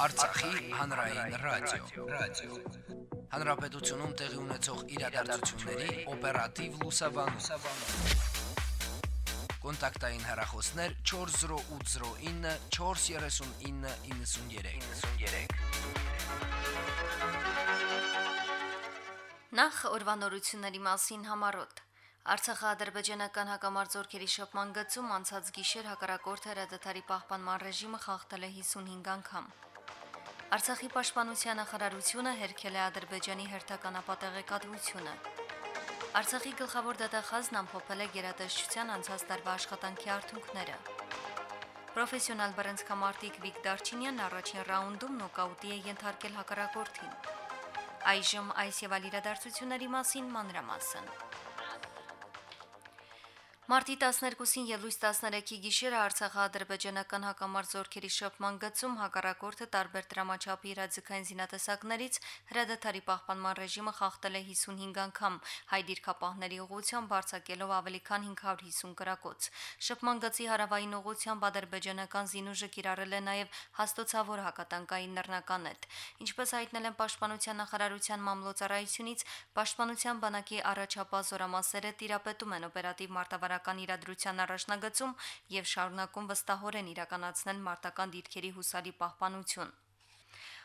Արցախի հանրային ռադիո, ռադիո։ Հանրապետությունում տեղի ունեցող իրադարձությունների օպերատիվ լուսաբանում։ Կոնտակտային հեռախոսներ 40809 43993։ 93։ Նախ օրվանորությունների մասին համարոտ Արցախա-ադրբեջանական հակամարտությունների շփման գծում անցած գիշեր հակառակորդ հրադադարի պահպանման ռեժիմը խախտել է 55 անգամ։ Արցախի պաշտպանության նախարարությունը հերքել է Ադրբեջանի հերթական ապատեղեկատվությունը։ Արցախի գլխավոր դատախազն ամփոփել է գերատեսչության անցած տարվա աշխատանքի արդյունքները։ Պրոֆեսիոնալ բռնցքամարտիկ Վիկ Դարչինյանն առաջին ռաունդում նոկաուտի է ենթարկել հակառակորդին։ Այժմ այս եւ այլ իրադարձությունների մասին մանրամասն։ Մարտի 12-ին եւ լույս 13-ի գիշերը Արցախա-ադրբեջանական հակամարտ շփման գծում հակառակորդը տարբեր դրամաչափի իրազեկային զինատեսակներից հրադադարի պահպանման ռեժիմը խախտել է 55 անգամ, հայ դիրքապահների ուղղությամբ բարձակելով ավելի քան 550 կրակոց։ Շփման գծի հարավային ուղղությամբ ադրբեջանական զինուժը կիրառել է նաեւ հաստոցավոր հակատանկային նռնականետ։ Ինչպես հայտնել են պաշտպանության նախարարության մամլոցարայությունից, պաշտպանության բանակի առաջապահ զորամասերը տիրապետում են օպերատիվ մարտավարական ռազմական իրադրության առաջնագծում եւ շարունակում վստահորեն իրականացնել մարտական դիրքերի հուսալի պահպանություն։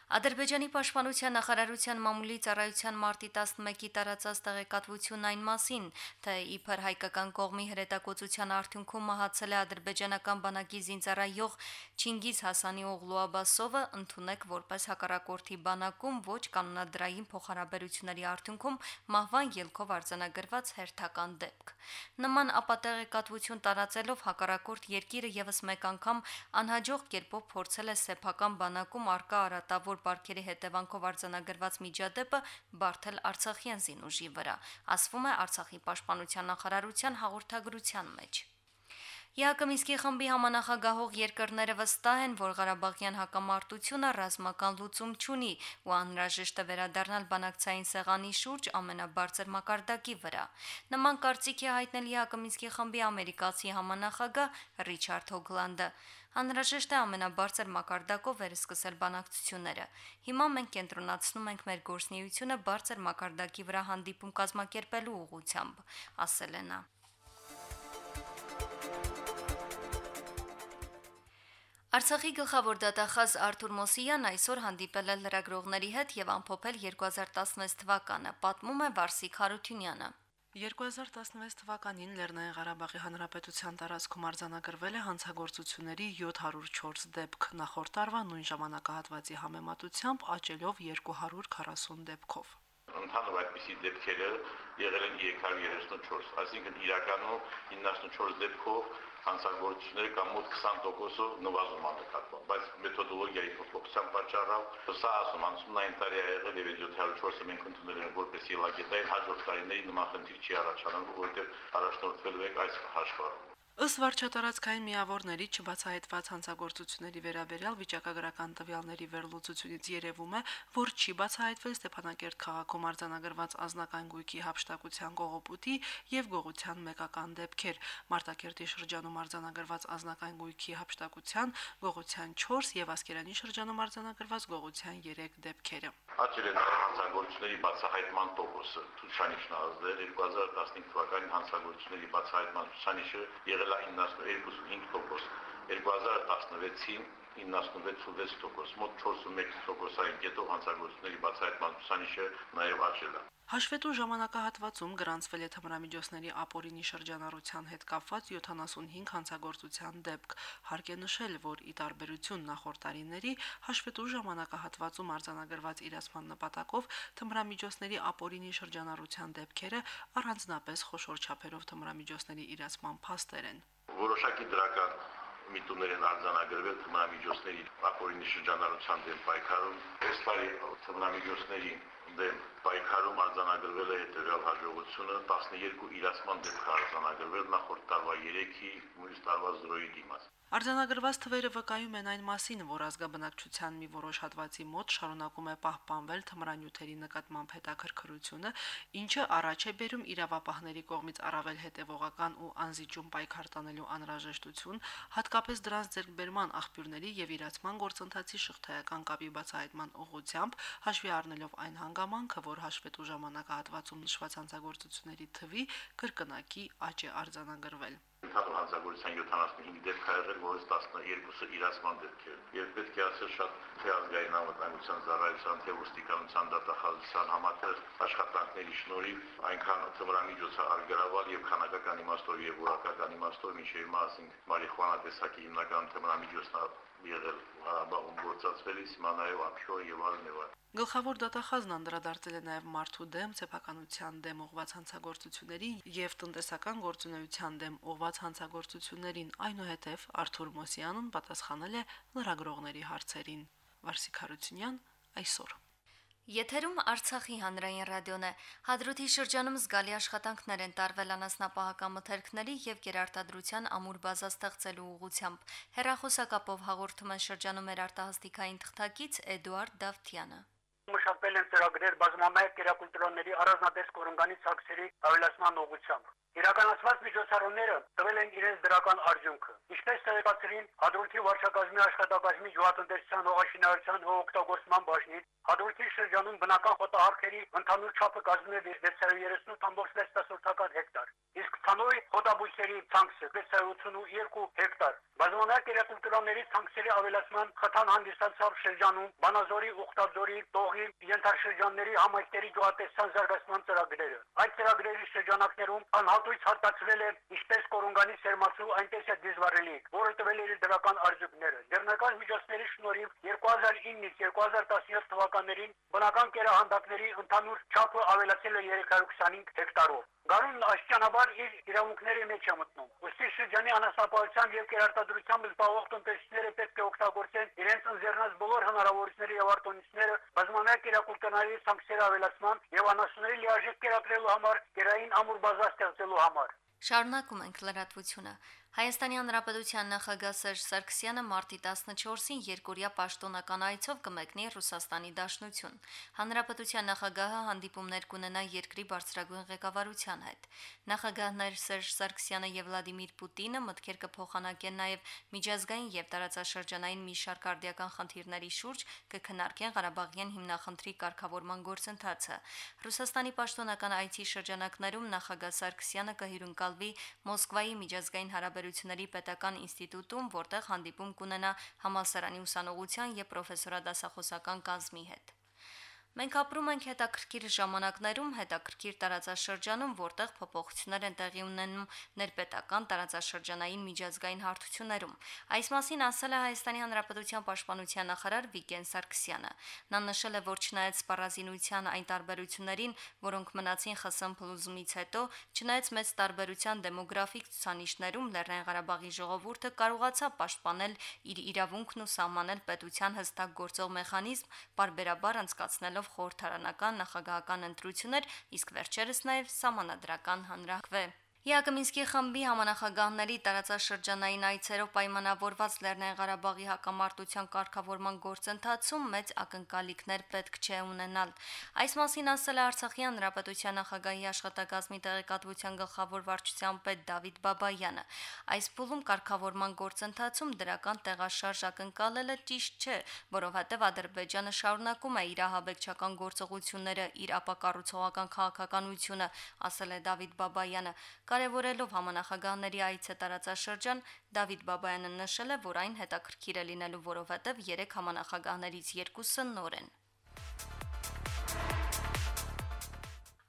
Ադրբեջանի պաշտպանության նախարարության մամուլի ծառայության մարտի 11-ի տարածած տեղեկատվությունն այն մասին, թե իբր հայկական կողմի հրետակոծության արդյունքում մահացել է ադրբեջանական բանակի զինծառայող Չինգիզ Հասանի Օղլու Աբասովը, ընդունեք որպես հակառակորդի բանակում ոչ կանոնադրային փոխհարաբերությունների արդյունքում մահվան ելքով արձանագրված հերթական դեպք։ Նման ապատեղեկատվություն տարածելով հակառակորդ երկիրը եւս մեկ անգամ անհաջող կերպով փորձել է սեփական բանակում արկա արատավոր որ բարքերի հետևանքով արձանագրված միջադեպը բարթել Արցախյան զինուժի վրա, ասվում է Արցախի պաշտպանության նախարարության հաղորդագրության մեջ։ Յակոմիսկի խմբի համանախագահող երկրները վստահ են, որ Ղարաբաղյան հակամարտությունը ռազմական լուծում չունի ու անհրաժեշտ է վերադառնալ բանակցային սեղանի շուրջ ամենաբարձր մակարդակի վրա։ Նման կարծիք է հայտնել Յակոմիսկի խմբի ամերիկացի համանախագահ Ռիչարդ Հոգլանդը։ Անհրաժեշտ է ամենաբարձր մակարդակով վերսկսել բանակցությունները։ Հիմա մենք կենտրոնացնում ենք մեր գործնեությունը բարձր մակարդակի վրա հանդիպում կազմակերպելու ուղղությամբ, ասել է նա։ Արցախի գլխավոր դատախազ Արթուր Մոսիյան այսօր հանդիպել է լրագրողների հետ եւ ամփոփել 2016 թվականը, պատմում է Վարսիկ Հարությունյանը։ 2016 թվականին Լեռնային Ղարաբաղի Հանրապետության տարածքում արձանագրվել է հանցագործությունների 704 դեպք, նախորդ տարվա նույն ժամանակահատվածի համեմատությամբ աճելով 240 դեպքով ընդհանուր այդպիսի դեպքերը եղել են 334, այսինքն իրականում 94 դեպքով հանցագործությունները կամ մոտ 20%-ով նվազում ա նկատվում, բայց մեթոդոլոգիայի փոփոխության պատճառով սա ասում անցումնային տարի ա եղել եւ 704-ը մենք ընդունել ենք որպես ելագետային հաջորդ տարիների նման խնդիր չի առաջանալու, որովհետեւ առաջնորդվել ենք այս հաշվառում։ Ըստ վարչատարածքային միավորների չբացահայտված հանցագործությունների վերաբերյալ վիճակագրական տվյալների վերլուծությունից երևում է, որ չի բացահայտվել Ստեփանակերտ քաղաքում արձանագրված ազնական գույքի հապշտակության կողոպուտի եւ գողության մեկական դեպքեր։ Մարտակերտի շրջանում արձանագրված ազնական գույքի հապշտակության, գողության 4 եւ Ասկերանի շրջանում արձանագրված գողության 3 դեպքերը։ Աճել է հանցագործությունների բացահայտման տոկոսը։ Ցուցանիշն ազդել 2015 թվականի հանցագործությունների բացահայտման ցուցանիշը եղել եղել է 92.5%, 2016-ին 96.6%, մոտ 41%-ային կետով հանցագործությունների բացահայտման ցուցանիշը նաև աճել է։ Հաշվետու ժամանակահատվածում գրանցվել է թմրամիջոցների ապօրինի շրջանառության հետ կապված 75 հանցագործության դեպք։ Հարկ է նշել, որ ի տարբերություն նախորդ տարիների հաշվետու ժամանակահատվածում արձանագրված իրացման նպատակով թմրամիջոցների ապօրինի շրջանառության դեպքերը առանձնապես խոշոր չափերով թմրամիջոցների իրացման փաստեր են։ Որոշակի դրական միտումներ են արձանագրվել թմրամիջոցների ապօրինի շրջանառության դեմ պայքարում։ Այս տարի թմրամիջոցների դեմ պայքարում արձանագրվել է հետևյալ հաջողությունը 12 իրացման դեպք արձանագրվել նախորդ տարվա 3-ի մյուս տարվա 0-ի դիմաց Արձանագրված թվերը վկայում են այն մասին, որ ազգաբնակչության մի որոշ հատվածի մոտ շարունակում է պահպանվել թմրանյութերի նկատմամբ հետաքրքրությունը, ինչը առաջ է բերում իրավապահների կողմից առավել հետևողական ու անզիջում պայքար տանելու անհրաժեշտություն, հատկապես դրանց ձեռքբերման աղբյուրների եւ իրացման գործընթացի շղթայական կապի բացահայտման ուղղությամբ, հաշվի առնելով այն հանգամանքը, որ հաշվետու ժամանակահատվածում նշված հանցագործությունների թվի կրկնակի աճ է արձանագրվել ընդհանուր հանցագործության 75 դեպք ա եղել, որից 12-ը իրացման դեպքեր։ Եվ պետք է ասել շատ թե ազգային անվտանգության ծառայության, թե ոստիկանության դատախազության համատեղ աշխատանքների շնորհիվ այնքան ծմրամիջոց է արգելավալ եւ քանակական իմաստով եւ որակական իմաստով ինչեւ հիմա ասենք մարիխուանա տեսակի հիմնական ծմրամիջոցն եղել Ղարաբաղում գործածվելիս, նաեւ ափիո եւ այլն եւ այլն։ Գլխավոր դատախազն անդրադարձել է նաև մարդու դեմ, սեփականության դեմ ուղղված հանցագործությունների եւ տնտեսական գործունեության դեմ ուղղված հանցագործություններին, այնուհետև Արթուր Մոսյանն պատասխանել է լրագրողների հարցերին։ Վարսիկ Հարությունյան այսօր Եթերում Արցախի հանրային ռադիոն է։ Հադրութի շրջանում զգալի աշխատանքներ են տարվել անասնապահական մթերքների եւ գերարտադրության ամուր բազա ստեղծելու ուղղությամբ։ Հերախոսակապով հաղորդում են շրջանում մեր արտահասթիկային թղթակից Էդուարդ Դավթյանը մշակվել են ծրագրեր բազմամայր կերակուլտուրաների առանձնատես կորունգանի ցակցերի ավելացման ուղղությամբ։ Իրականացված միջոցառումները տվել են իրենց դրական արդյունքը։ Ինչպես տեղեկացրին Հադրութի վարչակազմի աշխատակազմի գյուղատնտեսության հողաշինարարության հողօգտագործման բաժնից, Հադրութի շրջանում բնական խոտահարքերի ընդհանուր չափը կազմում է 638.6 հեկտար, իսկ ցանոյ խոտաբույսերի ցանքսը 682 հեկտար։ Բազմամյա կերակուլտուրաների ցանքսերի ավելացման խթան հանդիսացավ շրջանում Բանազորի, Ուխտաձորի, Տողի, Ենթաշրջանների համայնքների գյուղատնտեսության զարգացման ծրագրերը։ Այդ ծրագրերի շրջանակներում անհատ հատույց հատկացվել է ինչպես կորունգանի սերմացու, այնպես է դիզվարելի, որը տվել է իր դրական արդյունքները։ Ձեռնական միջոցների շնորհիվ 2009-ից 2017 թվականներին բնական կերահանդակների ընդհանուր չափը ավելացել է 325 հեկտարով։ Գարունն աշճանաբար իր իրավունքների մեջ է մտնում։ Ոստի շրջանի անասնապահությամբ եւ կերարտադրությամբ զբաղվող տնտեսները պետք է օգտագործեն իրենց ընձեռնած բոլոր հնարավորությունները եւ արտոնությունները բազմամյա կերակուրտների սանքցիայի ավելացման եւ անասունների լիարժեք կերակրելու համար կերային ամուր բազա ստեղծելու համար։ Շարունակում ենք լրատվությունը։ Հայաստանի Հանրապետության նախագահ Սերժ Սարգսյանը մարտի 14-ին երկորյա պաշտոնական այցով կմեկնի Ռուսաստանի Դաշնություն։ Հանրապետության նախագահը հանդիպումներ կունենա երկրի բարձրագույն ղեկավարության հետ։ Նախագահներ Սերժ Սարգսյանը եւ Վլադիմիր Պուտինը մտքեր կփոխանակեն նաեւ միջազգային եւ տարածաշրջանային մի շարք արդիական խնդիրների շուրջ կքննարկեն Ղարաբաղյան հիմնախնդրի կարգավորման գործընթացը։ Ռուսաստանի պաշտոնական այցի շրջանակներում նախագահ Սարգսյանը կհյուրընկալվի Մոսկվայի միջազգային հարաբերությունների հարաբերությունների պետական ինստիտուտում, որտեղ հանդիպում կունենա համալսարանի ուսանողության եւ պրոֆեսորադասախոսական կազմի հետ։ Մենք ապրում ենք հետաքրքիր ժամանակներում, հետաքրքիր տարածաշրջանում, որտեղ փոփոխություններ են տեղի ունենում ներպետական տարածաշրջանային միջազգային հարթություններում։ Այս մասին ասել է Հայաստանի Հանրապետության պաշտպանության նախարար Վիգեն Սարգսյանը։ Նա նշել է, որ չնայած սպառազինության այն տարբերություններին, որոնք մնացին ԽՍՀՄ փլուզումից հետո, չնայած մեծ տարբերության դեմոգրաֆիկ ցուցանիշներում Լեռնային Ղարաբաղի ժողովուրդը կարողացավ պաշտպանել իր իրավունքն ու սահմանել պետության հստակ գործող մեխանիզմ, բարբերաբար անցկացնելով միջոցով խորհրդարանական նախագահական ընտրություններ, իսկ վերջերս նաև համանadrական հանրահավե։ Յակոմինսկի խմբի համանախագահների տարածաշրջանային այցերով պայմանավորված Լեռնային Ղարաբաղի հակամարտության կարգավորման գործընթացում մեծ ակնկալիքներ պետք չէ ունենալ։ Այս մասին ասել է Արցախի հանրապետության նախագահի աշխատակազմի տեղեկատվության գլխավոր վարչության պետ Դավիթ Բաբայանը։ Այս փուլում կարգավորման գործընթացում դրական տեղաշարժ ակնկալելը ճիշտ չէ, որովհետև Ադրբեջանը շարունակում է իր ահաբեկչական գործողությունները իր ապակառուցողական քաղաքականությունը, ասել է Դավիթ Բաբայանը Կարևորելով համանախագահների այցը տարածաշրջան, Դավիթ Բաբայանը նշել է, որ այն հետաքրքիր է լինելու, որովհետև 3 համանախագահներից երկուսը նոր են։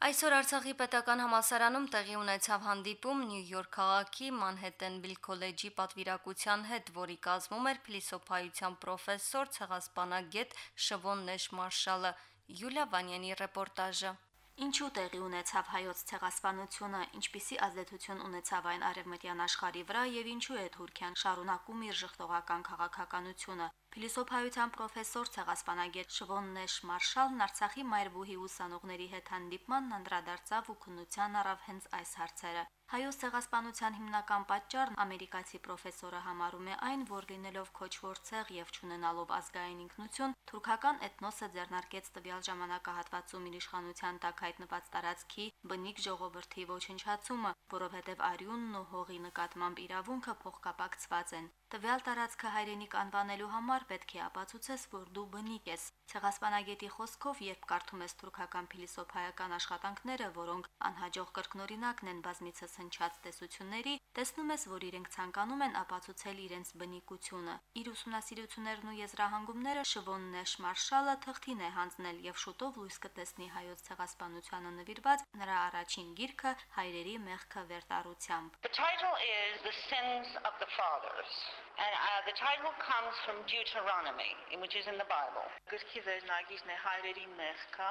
Այսօր Արցախի պետական համալսարանում տեղի ունեցավ հանդիպում Նյու Յորք քաղաքի Մանհետենվիլ քոլեջի պատվիրակության հետ, որի կազմում էր փիլիսոփայության պրոֆեսոր ցեղասպանագետ Շվոն Նեշ Մարշալը։ Յուլիա Վանյանի ռեպորտաժը։ Ինչու տեղի ունեցավ հայոց ցեղասպանությունը, ինչպիսի ազդեցություն ունեցավ այն արևմտյան աշխարհի վրա եւ ինչու է Թուրքիան շարունակում իր ժխտողական քաղաքականությունը։ Փիլիսոփայության պրոֆեսոր ցեղասպանագետ Շվոն Նեշ Մարշալն Արցախի Մայրբուհի ուսանողների հետ հանդիպմանն անդրադարձավ ու քննության առավ հենց այս հարցերը։ Հայոց ցեղասպանության հիմնական պատճառն ամերիկացի պրոֆեսորը համարում է այն, որ լինելով քոչվոր ցեղ եւ ճանենալով ազգային ինքնություն, թուրքական էթնոսը ձեռնարկեց տվյալ ժամանակահատվածում իր իշխանության տակ հայտնված տարածքի բնիկ ժողովրդի ոչնչացումը, որովհետև արյունն ու հողի նկատմամբ իրավունքը փոխկապակցված են։ Տվյալ տարածքը հայրենիք անվանելու համար պետք է ապացուցես, որ դու բնիկ ես։ Ցեղասպանագետի խոսքով, երբ կարդում ես թուրքական փիլիսոփայական աշխատանքները, որոնք անհաջող կրկնօրինակն են բազմիցս հնչած տեսությունների, տեսնում ես, որ իրենք ցանկանում են ապացուցել իրենց բնիկությունը։ Իր ուսումնասիրություններն ու եզրահանգումները Շվոն Նեշ Մարշալը թղթին է հանձնել եւ շուտով լույս կտեսնի հայոց ցեղասպանությանը նվիրված նրա առաջին գիրքը Հայրերի մեղքը վերտարությամբ։ The title is The Sins of the Fathers. And uh, the title comes from Deuteronomy, which is in the Bible. Գրքի վերնագիրն է հայրերի մեղքը։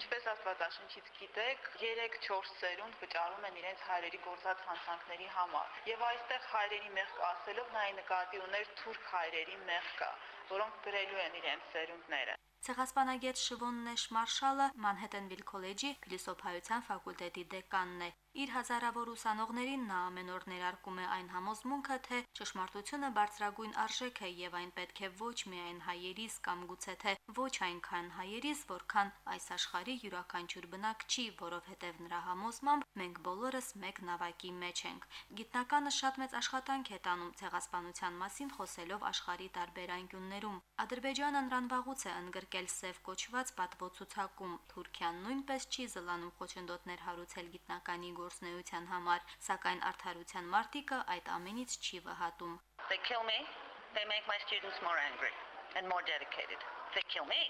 Ինչպես Աստվածաշնչից գիտեք, 3-4 ծերունդ վճարում են իրենց հայրերի գործած հանցանքների համար։ Եվ այստեղ հայրերի մեղք ասելով նա նկատի ուներ թուրք հայրերի մեղքը, որոնք գրելու են իրենց ծերունդները։ Ցեղասպանագետ Շվոն Նեշ Մարշալը Մանհեթենվիլ քոլեջի փիլիսոփայության ֆակուլտետի դեկանն է։ Իր հազարավոր ուսանողներին նա ամեն օր ներարկում է այն համոզմունքը, թե ճշմարտությունը բարձրագույն արժեք է եւ այն պետք է ոչ միայն հայերիս կամ գուցե թե ոչ այնքան հայերիս, որքան այս աշխարհի յուրաքանչյուր բնակչի, որովհետեւ նրա համոզմամբ մենք բոլորս մեկ նավակի մեջ ենք։ Գիտնականը շատ մեծ աշխատանք է տանում ցեղասպանության մասին խոսելով աշխարհի տարբեր անկյուններում։ Ադրբեջանը նրան վաղուց է ընդգրկել սև կոչված պատվոցուցակում։ Թուրքիան նույնպես չի զլանում խոչընդոտներ հարուցել գիտնականի գործնեության համար, սակայն արդարության մարտիկը այդ ամենից չի վհատում։ They kill me, they make my students more angry and more dedicated. They kill me,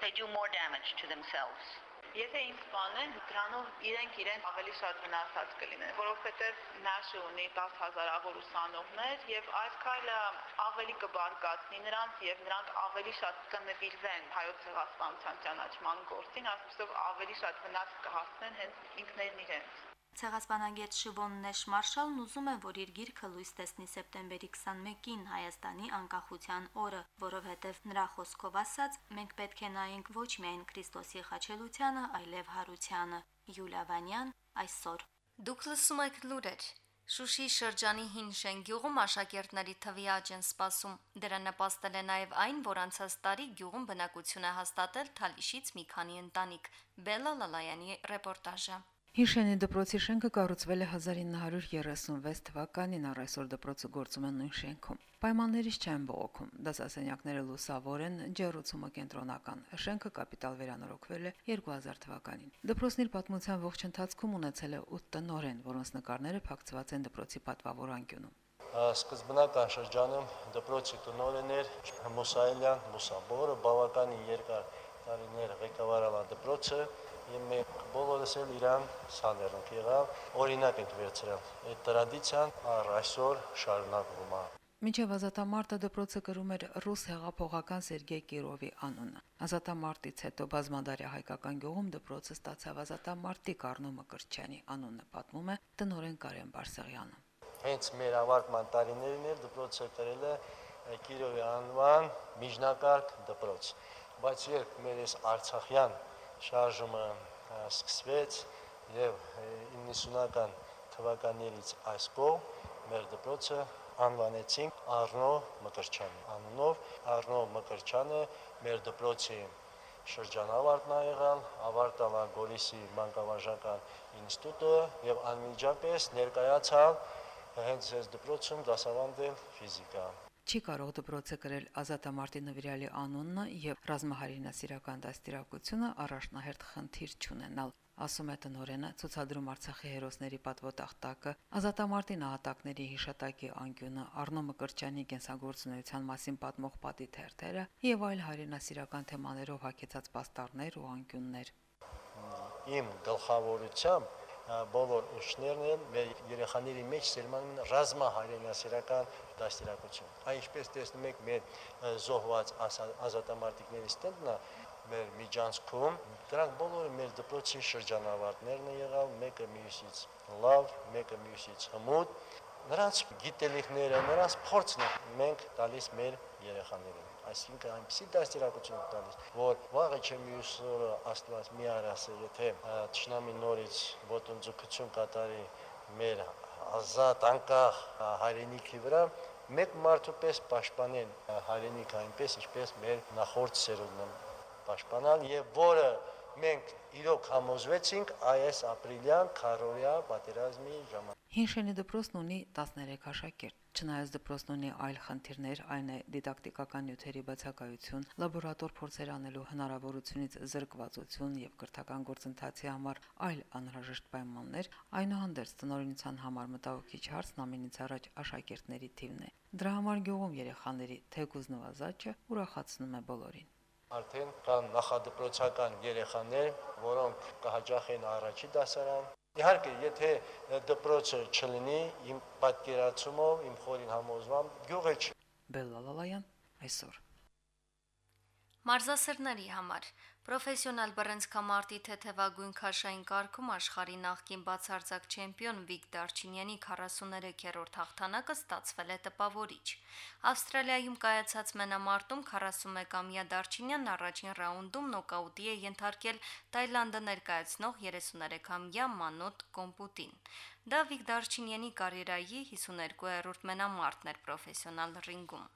they do more damage to themselves. Եթե ինձ սպանեն, դրանով իրենք իրեն ավելի շատ վնասած կլինեն, որովհետև ՆԱՇ-ը ունի 10000 ավոր ուսանողներ եւ այս քայլը ավելի կբարգացնի նրանց եւ նրանք ավելի շատ կնվիրվեն հայոց ցեղասպանության ճանաչման գործին, այսպեսով ավելի շատ վնաս կհասնեն հենց ինքներն իրենց։ Ցեղասպանագետ Շվոն Նեշ Մարշալն ուզում է, որ իր գիրքը լույս տեսնի սեպտեմբերի 21-ին Հայաստանի անկախության օրը, որովհետև նրա խոսքով ասած, մենք պետք է նայենք ոչ միայն Քրիստոսի խաչելությանը, այլև հարությանը։ Յուլիա Վանյան այսօր։ Դուք լսում եք լուրեր։ Շուշի շրջանի հին շենգյուղում աշակերտների թվի աճ են սպասում։ Դրա նպաստել է նաև այն, որ անցած տարի գյուղում բնակություն է հաստատել Թալիշից մի քանի ընտանիք։ Բելա Լալայանի ռեպորտաժը։ Հիշենի դպրոցի շենքը կառուցվել է 1936 թվականին, առ այսօր դպրոցը գործում է նույն շենքում։ Պայմաններից չեն բողոքում։ Դասասենյակները լուսավոր են, ջերուցումը կենտրոնական։ Շենքը կապիտալ վերանորոգվել է 2000 թվականին։ Դպրոցն իր պատմության ողջ ընթացքում ունեցել է 8 տնորեն, որոնց նկարները փակցված են դպրոցի պատվավոր անկյունում։ Սկզբնական շրջանում դպրոցի տնորեններ Մուսայելյան, Մուսաբորը բավականին երկար տարիներ ղեկավարել դպրոցը եւ մենք բոլորս էլ իրան սաներնք եղավ օրինակ ենք վերցրել այդ տրադիցիան առ այսօր շարունակվում է Մինչև ազատամարտը դպրոցը կրում էր ռուս հեղափոխական Սերգեյ Կիրովի անունը։ Ազատամարտից հետո բազմադարյա հայկական գյուղում դպրոցը ստացավ ազատամարտի Կարնո Մկրտչյանի անունը, պատմում է տնորեն Կարեն Բարսեղյանը։ Հենց մեր ավարտման տարիներին էլ դպրոցը կրել է Կիրովի անվան միջնակարգ դպրոց։ Բայց երբ մեր այս Արցախյան շարժումը սկսվեց եւ 90-ական թվականներից այս կողմ մեր դպրոցը անվանեցինք Արնո Մկրչյանի անունով Արնո Մկրչյանը մեր դպրոցի շրջանավարտն ա եղալ, ավարտալ ա Գորիսի մանկավարժական ինստիտուտը եւ անմիջապես ներկայացավ հենց այս դպրոցում դասավանդել ֆիզիկա չի կարող դպրոցը կրել ազատամարտի նվիրալի անունը եւ ռազմահարինասիրական դաստիարակությունը առաջնահերթ խնդիր չունենալ ասում է տնորենը ցուցադրում Արցախի հերոսների պատվոտախտակը ազատամարտի նահատակների հիշատակի անկյունը Արնո Մկրտչյանի կենսագործունեության մասին պատմող պատի թերթերը եւ այլ հայրենասիրական թեմաներով հագեցած պաստառներ ու անկյուններ իմ գլխավորությամբ բոլոր ուշներն են մեր երեխաների մեջ սերմանում ռազմահայրենասիրական դաստիարակություն։ Այն ինչպես տեսնում եք մեր զոհված ազատամարտիկների ստենտն մեր միջանցքում։ Դրանք բոլորը մեր դպրոցի շրջանավարտներն են եղավ, մեկը մյուսից լավ, մեկը մյուսից հմուտ։ Նրանց գիտելիքները, նրանց փորձն մենք տալիս մեր երեխաներին այսինքն այնպեսի դաստիարակություն տալիս, որ վաղը չէ մյուս օրը Աստված մի արասը, եթե ճշնամի նորից ոտնձգություն կատարի մեր ազատ անկախ հայրենիքի վրա, մեկ մարդու պես պաշտպանեն հայրենիքը այնպես, ինչպես մեր նախորդ սերունդն պաշտպանալ եւ որը մենք իրոք համոզվեցինք այս ապրիլյան քարորիա պատերազմի ժամանակ։ Հինշենի դպրոցն ունի 13 աշակերտ։ Չնայած դպրոցն ունի այլ խնդիրներ, այն է դիդակտիկական նյութերի բացակայություն, լաբորատոր փորձեր անելու հնարավորությունից զրկվածություն եւ կրթական գործընթացի համար այլ անհրաժեշտ պայմաններ, այնուհանդերձ տնօրինության համար մտահոգիչ հարցն ամենից առաջ աշակերտների թիվն է։ Դրա համար գյուղում երեխաների թեկուզ նվազաճը ուրախացնում է բոլորին արդեն կան նախադպրոցական երեխաներ, որոնք կհաջախեն առաջի դասարան։ Իհարկե, եթե դպրոցը չլինի, իմ պատկերացումով, իմ խորին համոզմամբ, գյուղը չի։ Բելլալալայան այսօր Մարզասերների համար Պրոֆեսիոնալ բռնցքամարտի թեթևագույն քաշային կարգում աշխարհի նախկին բացարձակ չեմպիոն Վիկ Դարչինյանի 43-րդ հաղթանակը ստացվել է տպավորիչ։ Ավստրալիայում կայացած մենամարտում 41-ամյա Դարչինյանն առաջին ռաունդում նոկաուտի է ենթարկել Թայլանդը ներկայացնող 33-ամյա Մանոտ Կոմպուտին։ Դա Վիկ Դարչինյանի կարիերայի 52-րդ մենամարտն էր պրոֆեսիոնալ ռինգում։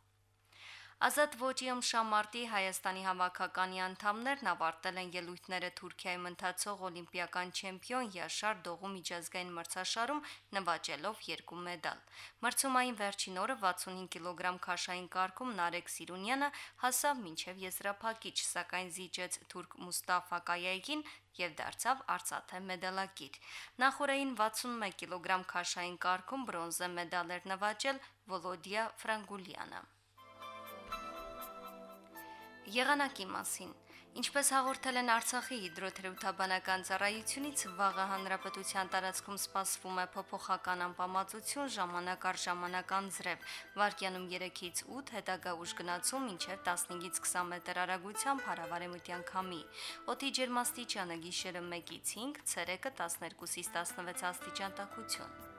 Ազատ ոճիում շամարտի Հայաստանի հավաքականի անդամներն ավարտել են ելույթները Թուրքիայում ընթացող օլիմպիական չեմպիոն Յաշար Դողու միջազգային մրցաշարում նվաճելով երկու մեդալ։ Մրցումային վերջին օրը 65 կիլոգրամ քաշային կարգում Նարեկ Սիրունյանը հասավ մինչև եզրափակիչ, սակայն զիջեց թուրք Մուստաֆա Կայայգին եւ դարձավ արծաթե մեդալակիր։ Նախորդային 61 կիլոգրամ քաշային կարգում բրոնզե մեդալ էր նվաճել Վոլոդիա Ֆրանգուլյանը։ Եղանակի մասին Ինչպես հաղորդել են Արցախի հիդրոթերապևտաբանական ծառայությունից, վաղը հանրապետության տարածքում սպասվում է փոփոխական անպամացություն ժամանակ առ ժամանակ անձրև, վարկյանում 3-ից 8, հետագա ուժ գնացում մինչև 15-ից 20 մետր արագությամբ հարավարեմտյան քամի։ Օդի ջերմաստիճանը գիշերը 1-ից 5, ցերեկը 12-ից 16 աստիճան տաքություն։